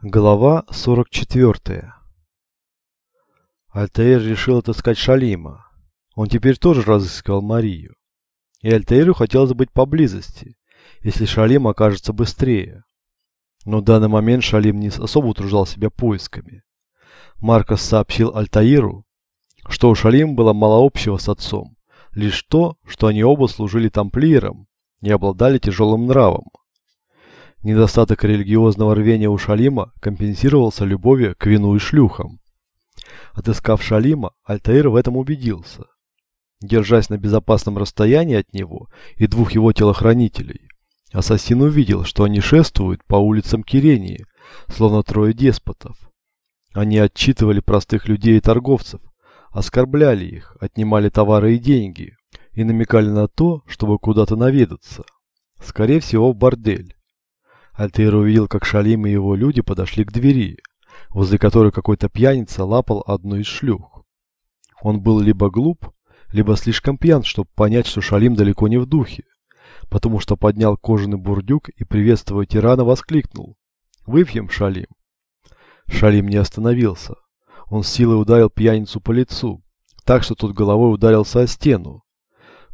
Глава 44 Альтаир решил отыскать Шалима. Он теперь тоже разыскивал Марию. И Альтаиру хотелось быть поблизости, если Шалим окажется быстрее. Но в данный момент Шалим не особо утруждал себя поисками. Маркос сообщил Альтаиру, что у Шалима было мало общего с отцом, лишь то, что они оба служили тамплиерам и обладали тяжелым нравом. Недостаток религиозного рвения у Шалима компенсировался любовью к вину и шлюхам. Отыскав Шалима, Альтаир в этом убедился. Держась на безопасном расстоянии от него и двух его телохранителей, ассасин увидел, что они шествуют по улицам Кирении, словно трое деспотов. Они отчитывали простых людей и торговцев, оскорбляли их, отнимали товары и деньги и намекали на то, чтобы куда-то наведаться. Скорее всего, в бордель. Альтаир увидел, как Шалим и его люди подошли к двери, возле которой какой-то пьяница лапал одну из шлюх. Он был либо глуп, либо слишком пьян, чтобы понять, что Шалим далеко не в духе, потому что поднял кожаный бурдюк и, приветствуя тирана, воскликнул «Выпьем, Шалим!». Шалим не остановился. Он с силой ударил пьяницу по лицу, так что тот головой ударился о стену.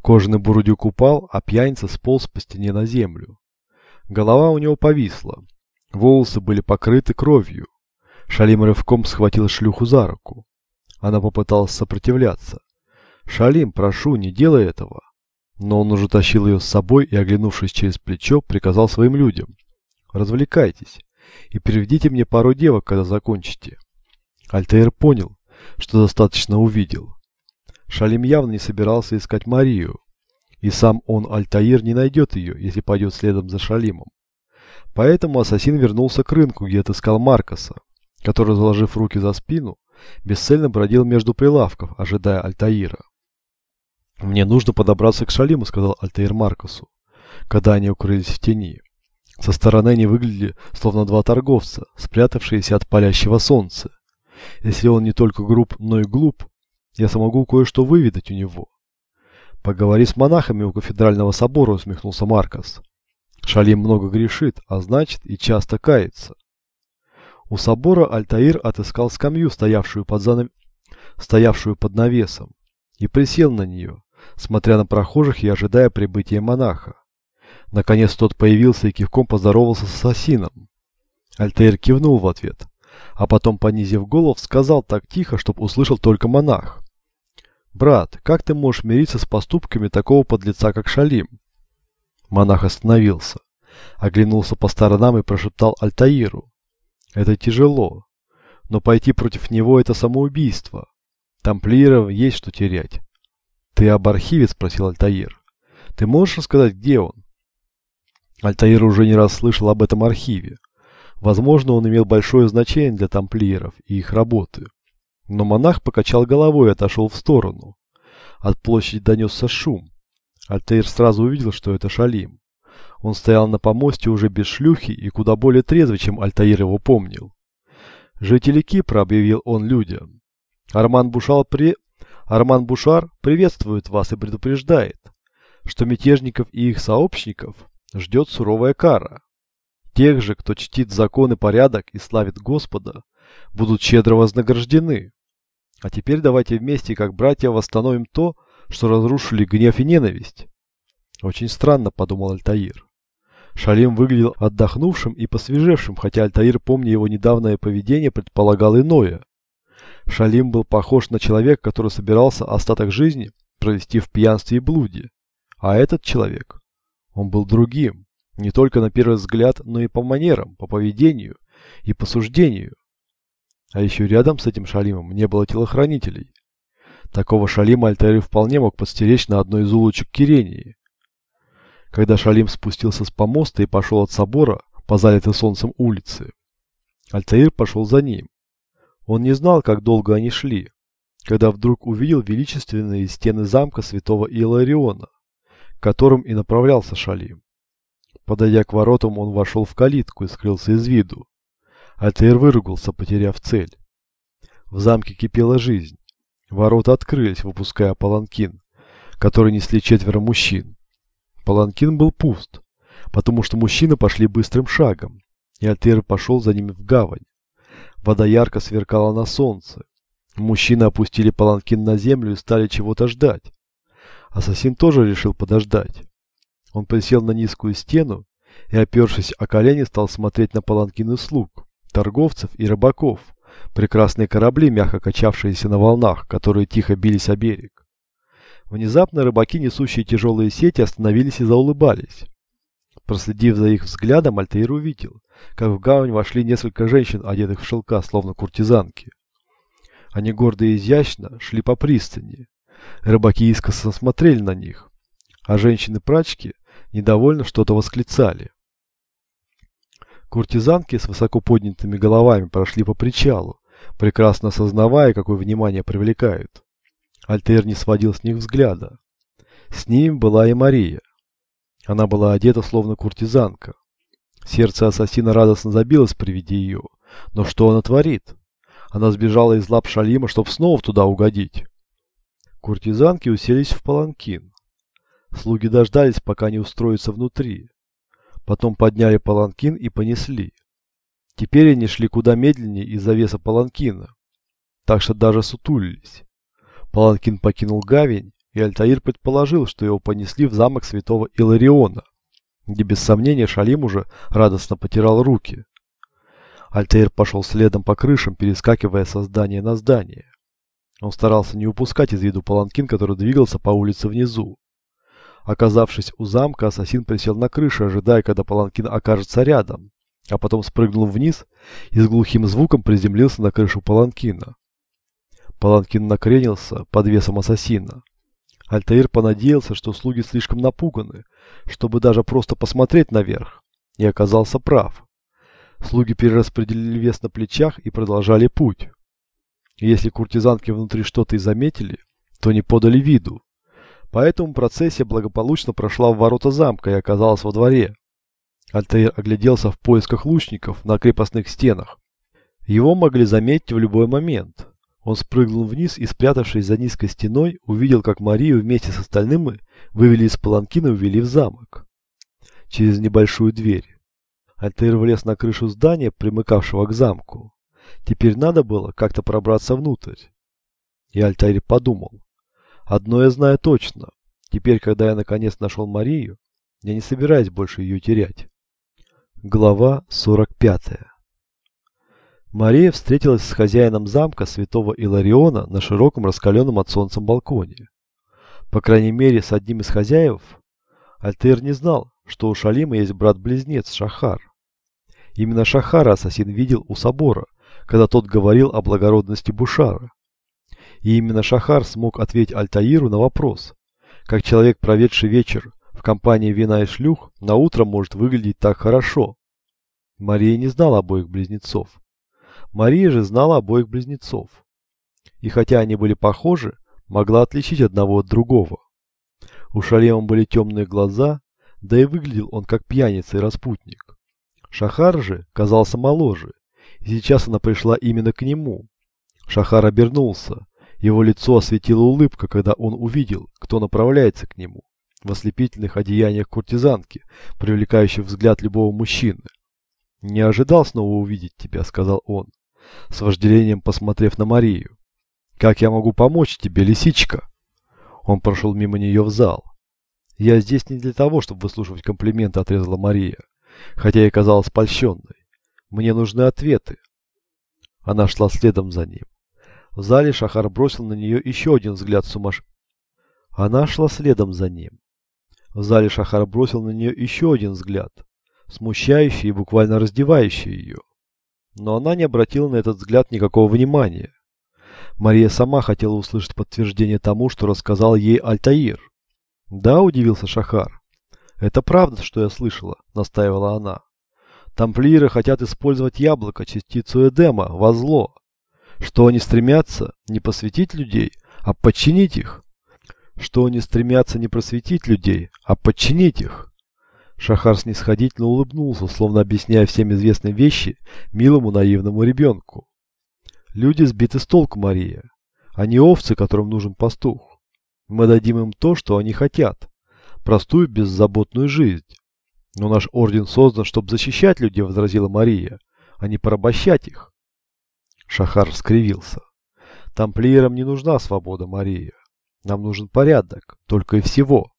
Кожаный бурдюк упал, а пьяница сполз по стене на землю. Голова у него повисла. Волосы были покрыты кровью. Шалим рывком схватил шлюху за руку. Она попыталась сопротивляться. «Шалим, прошу, не делай этого!» Но он уже тащил ее с собой и, оглянувшись через плечо, приказал своим людям. «Развлекайтесь и приведите мне пару девок, когда закончите». Альтаир понял, что достаточно увидел. Шалим явно не собирался искать Марию, и сам он, Альтаир, не найдет ее, если пойдет следом за Шалимом. Поэтому ассасин вернулся к рынку, где отыскал Маркоса, который, заложив руки за спину, бесцельно бродил между прилавков, ожидая Альтаира. «Мне нужно подобраться к Шалиму», — сказал Альтаир Маркосу, когда они укрылись в тени. Со стороны они выглядели, словно два торговца, спрятавшиеся от палящего солнца. Если он не только груб, но и глуп, я смогу кое-что выведать у него. «Поговори с монахами у кафедрального собора», — усмехнулся Маркос. «Шалим много грешит, а значит и часто кается». У собора Альтаир отыскал скамью, стоявшую под, занав... стоявшую под навесом, и присел на нее, смотря на прохожих и ожидая прибытия монаха. Наконец тот появился и кивком поздоровался с ассасином. Альтаир кивнул в ответ, а потом, понизив голову, сказал так тихо, чтобы услышал только монах. «Брат, как ты можешь мириться с поступками такого подлеца, как Шалим?» Монах остановился, оглянулся по сторонам и прошептал Альтаиру. «Это тяжело, но пойти против него – это самоубийство. Тамплиеров есть что терять». «Ты об архиве?» – спросил Альтаир. «Ты можешь рассказать, где он?» Альтаир уже не раз слышал об этом архиве. Возможно, он имел большое значение для тамплиеров и их работы. Но монах покачал головой и отошел в сторону. От площади донесся шум. Альтаир сразу увидел, что это Шалим. Он стоял на помосте уже без шлюхи и куда более трезвый, чем Альтаир его помнил. «Жители Кипра», — объявил он людям. Арман Бушар, при... Арман Бушар приветствует вас и предупреждает, что мятежников и их сообщников ждет суровая кара. Тех же, кто чтит закон и порядок и славит Господа, будут щедро вознаграждены. А теперь давайте вместе, как братья, восстановим то, что разрушили гнев и ненависть. Очень странно, подумал Альтаир. Шалим выглядел отдохнувшим и посвежевшим, хотя Альтаир, помня его недавнее поведение, предполагал иное. Шалим был похож на человека, который собирался остаток жизни провести в пьянстве и блуде. А этот человек, он был другим, не только на первый взгляд, но и по манерам, по поведению и по суждению. А еще рядом с этим Шалимом не было телохранителей. Такого Шалима Альтаир вполне мог подстеречь на одной из улочек Кирении. Когда Шалим спустился с помоста и пошел от собора по залитой солнцем улице, Альтаир пошел за ним. Он не знал, как долго они шли, когда вдруг увидел величественные стены замка святого Илариона, к которым и направлялся Шалим. Подойдя к воротам, он вошел в калитку и скрылся из виду. Альтаир выругался, потеряв цель. В замке кипела жизнь. Ворота открылись, выпуская паланкин, который несли четверо мужчин. Паланкин был пуст, потому что мужчины пошли быстрым шагом, и Альтер пошел за ними в гавань. Вода ярко сверкала на солнце. Мужчины опустили паланкин на землю и стали чего-то ждать. Ассасин тоже решил подождать. Он присел на низкую стену и, опершись о колени, стал смотреть на паланкины слуг, торговцев и рыбаков, прекрасные корабли, мягко качавшиеся на волнах, которые тихо бились о берег. Внезапно рыбаки, несущие тяжелые сети, остановились и заулыбались. Проследив за их взглядом, Альтаир увидел, как в гавань вошли несколько женщин, одетых в шелка, словно куртизанки. Они гордо и изящно шли по пристани. Рыбаки искоса смотрели на них, а женщины-прачки недовольно что-то восклицали. Куртизанки с высоко поднятыми головами прошли по причалу, прекрасно осознавая, какое внимание привлекают. Альтер не сводил с них взгляда. С ним была и Мария. Она была одета словно куртизанка. Сердце ассасина радостно забилось при виде ее. Но что она творит? Она сбежала из лап Шалима, чтобы снова туда угодить. Куртизанки уселись в паланкин. Слуги дождались, пока не устроятся внутри. Потом подняли паланкин и понесли. Теперь они шли куда медленнее из-за веса паланкина, так что даже сутулились. Паланкин покинул гавень, и Альтаир предположил, что его понесли в замок святого Илариона, где без сомнения Шалим уже радостно потирал руки. Альтаир пошел следом по крышам, перескакивая со здания на здание. Он старался не упускать из виду паланкин, который двигался по улице внизу. Оказавшись у замка, ассасин присел на крышу, ожидая, когда паланкин окажется рядом, а потом спрыгнул вниз и с глухим звуком приземлился на крышу паланкина. Паланкин накренился под весом ассасина. Альтаир понадеялся, что слуги слишком напуганы, чтобы даже просто посмотреть наверх, и оказался прав. Слуги перераспределили вес на плечах и продолжали путь. Если куртизанки внутри что-то и заметили, то не подали виду. Поэтому процессия благополучно прошла в ворота замка и оказалась во дворе. Альтаир огляделся в поисках лучников на крепостных стенах. Его могли заметить в любой момент. Он спрыгнул вниз и, спрятавшись за низкой стеной, увидел, как Марию вместе с остальными вывели из паланкина и увели в замок. Через небольшую дверь. Альтаир влез на крышу здания, примыкавшего к замку. Теперь надо было как-то пробраться внутрь. И Альтаир подумал. Одно я знаю точно. Теперь, когда я наконец нашел Марию, я не собираюсь больше ее терять. Глава 45 Мария встретилась с хозяином замка святого Илариона на широком раскаленном от солнца балконе. По крайней мере, с одним из хозяев. Альтер не знал, что у Шалима есть брат-близнец Шахар. Именно Шахара ассасин видел у собора, когда тот говорил о благородности Бушара. И именно Шахар смог ответить Альтаиру на вопрос, как человек, проведший вечер в компании вина и шлюх, на утро может выглядеть так хорошо. Мария не знала обоих близнецов. Мария же знала обоих близнецов. И хотя они были похожи, могла отличить одного от другого. У Шалема были темные глаза, да и выглядел он как пьяница и распутник. Шахар же казался моложе, и сейчас она пришла именно к нему. Шахар обернулся, его лицо осветила улыбка, когда он увидел, кто направляется к нему, в ослепительных одеяниях куртизанки, привлекающих взгляд любого мужчины. «Не ожидал снова увидеть тебя», — сказал он, с вожделением посмотрев на Марию. «Как я могу помочь тебе, лисичка?» Он прошел мимо нее в зал. «Я здесь не для того, чтобы выслушивать комплименты», — отрезала Мария, хотя и казалась польщенной. «Мне нужны ответы». Она шла следом за ним. В зале Шахар бросил на нее еще один взгляд сумаш. Она шла следом за ним. В зале Шахар бросил на нее еще один взгляд, смущающий и буквально раздевающий ее. Но она не обратила на этот взгляд никакого внимания. Мария сама хотела услышать подтверждение тому, что рассказал ей Альтаир. «Да», — удивился Шахар. «Это правда, что я слышала», — настаивала она. «Тамплиеры хотят использовать яблоко, частицу Эдема, во зло что они стремятся не посвятить людей, а подчинить их. Что они стремятся не просветить людей, а подчинить их. Шахар снисходительно улыбнулся, словно объясняя всем известные вещи милому наивному ребенку. Люди сбиты с толку, Мария. Они овцы, которым нужен пастух. Мы дадим им то, что они хотят. Простую беззаботную жизнь. Но наш орден создан, чтобы защищать людей, возразила Мария, а не порабощать их. Шахар скривился. Тамплиерам не нужна свобода, Мария. Нам нужен порядок, только и всего.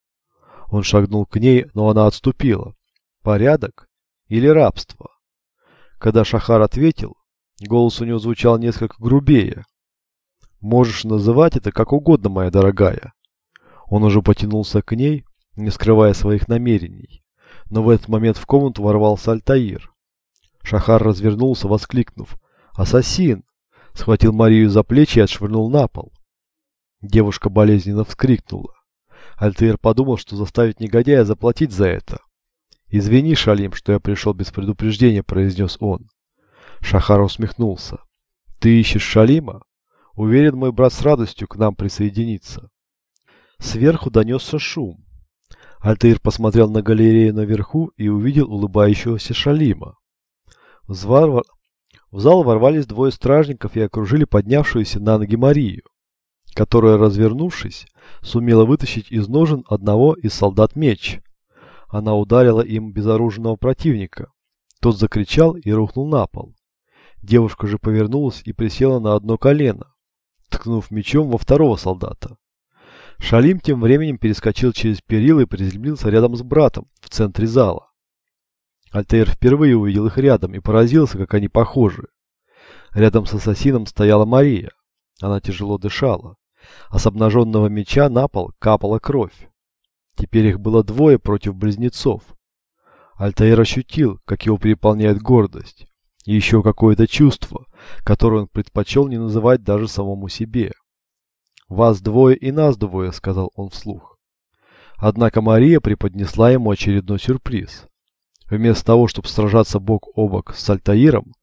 Он шагнул к ней, но она отступила. Порядок или рабство? Когда Шахар ответил, голос у него звучал несколько грубее. Можешь называть это как угодно, моя дорогая. Он уже потянулся к ней, не скрывая своих намерений. Но в этот момент в комнату ворвался Альтаир. Шахар развернулся, воскликнув «Ассасин!» Схватил Марию за плечи и отшвырнул на пол. Девушка болезненно вскрикнула. Альтаир подумал, что заставит негодяя заплатить за это. «Извини, Шалим, что я пришел без предупреждения», — произнес он. Шахар усмехнулся. «Ты ищешь Шалима? Уверен, мой брат с радостью к нам присоединится». Сверху донесся шум. Альтаир посмотрел на галерею наверху и увидел улыбающегося Шалима. Взвар... В зал ворвались двое стражников и окружили поднявшуюся на ноги Марию, которая, развернувшись, сумела вытащить из ножен одного из солдат меч. Она ударила им безоружного противника. Тот закричал и рухнул на пол. Девушка же повернулась и присела на одно колено, ткнув мечом во второго солдата. Шалим тем временем перескочил через перила и приземлился рядом с братом в центре зала. Альтаир впервые увидел их рядом и поразился, как они похожи. Рядом с ассасином стояла Мария. Она тяжело дышала, а с обнаженного меча на пол капала кровь. Теперь их было двое против близнецов. Альтаир ощутил, как его переполняет гордость, и еще какое-то чувство, которое он предпочел не называть даже самому себе. «Вас двое и нас двое», — сказал он вслух. Однако Мария преподнесла ему очередной сюрприз. Вместо того, чтобы сражаться бок о бок с Альтаиром,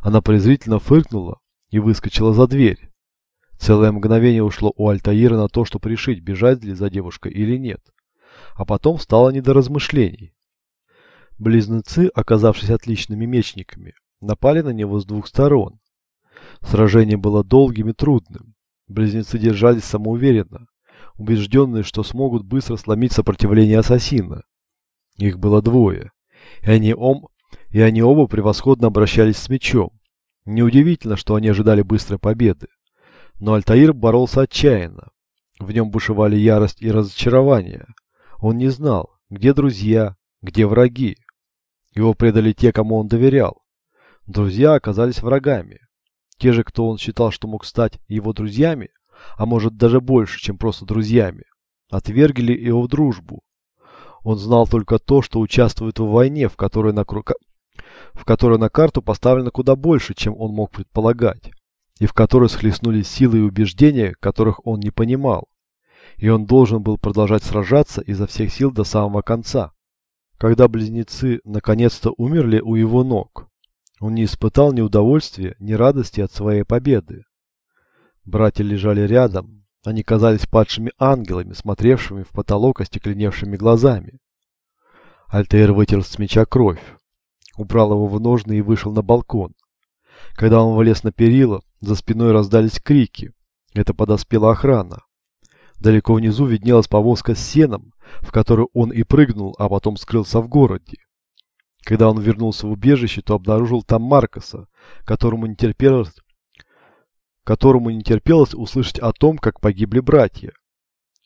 она презрительно фыркнула и выскочила за дверь. Целое мгновение ушло у Альтаира на то, чтобы решить, бежать ли за девушкой или нет. А потом стало не до размышлений. Близнецы, оказавшись отличными мечниками, напали на него с двух сторон. Сражение было долгим и трудным. Близнецы держались самоуверенно, убежденные, что смогут быстро сломить сопротивление ассасина. Их было двое и они, ом, и они оба превосходно обращались с мечом. Неудивительно, что они ожидали быстрой победы. Но Альтаир боролся отчаянно. В нем бушевали ярость и разочарование. Он не знал, где друзья, где враги. Его предали те, кому он доверял. Друзья оказались врагами. Те же, кто он считал, что мог стать его друзьями, а может даже больше, чем просто друзьями, отвергли его в дружбу, он знал только то, что участвует в войне, в которой на, крука... в которой на карту поставлено куда больше, чем он мог предполагать, и в которой схлестнулись силы и убеждения, которых он не понимал. И он должен был продолжать сражаться изо всех сил до самого конца. Когда близнецы наконец-то умерли у его ног, он не испытал ни удовольствия, ни радости от своей победы. Братья лежали рядом, они казались падшими ангелами, смотревшими в потолок остекленевшими глазами. Альтер вытер с меча кровь, убрал его в ножны и вышел на балкон. Когда он влез на перила, за спиной раздались крики. Это подоспела охрана. Далеко внизу виднелась повозка с сеном, в которую он и прыгнул, а потом скрылся в городе. Когда он вернулся в убежище, то обнаружил там Маркоса, которому не терпелось которому не терпелось услышать о том, как погибли братья.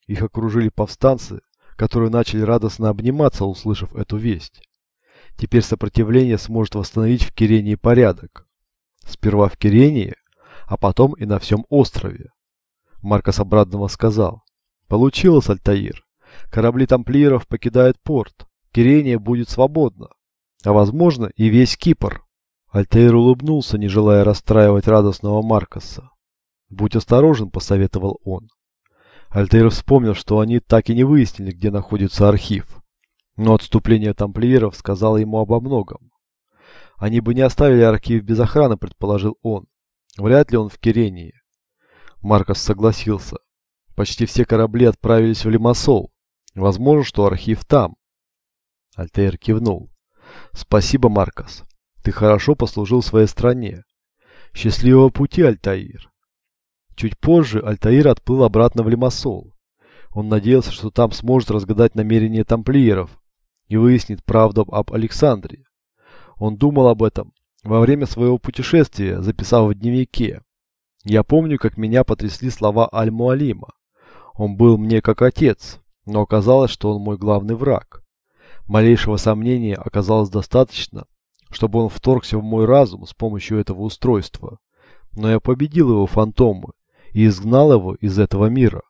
Их окружили повстанцы, которые начали радостно обниматься, услышав эту весть. Теперь сопротивление сможет восстановить в Кирении порядок. Сперва в Кирении, а потом и на всем острове. Маркос обрадованно сказал. Получилось, Альтаир. Корабли тамплиеров покидают порт. Кирения будет свободна. А возможно и весь Кипр. Альтаир улыбнулся, не желая расстраивать радостного Маркоса. «Будь осторожен», — посоветовал он. Альтаир вспомнил, что они так и не выяснили, где находится архив. Но отступление тамплиеров сказало ему обо многом. Они бы не оставили архив без охраны, предположил он. Вряд ли он в Кирении. Маркос согласился. Почти все корабли отправились в Лимассол. Возможно, что архив там. Альтаир кивнул. Спасибо, Маркос. Ты хорошо послужил своей стране. Счастливого пути, Альтаир. Чуть позже Альтаир отплыл обратно в Лимассол. Он надеялся, что там сможет разгадать намерения тамплиеров и выяснит правду об Александре. Он думал об этом во время своего путешествия, записав в дневнике. Я помню, как меня потрясли слова Аль-Муалима. Он был мне как отец, но оказалось, что он мой главный враг. Малейшего сомнения оказалось достаточно, чтобы он вторгся в мой разум с помощью этого устройства. Но я победил его фантомы и изгнал его из этого мира.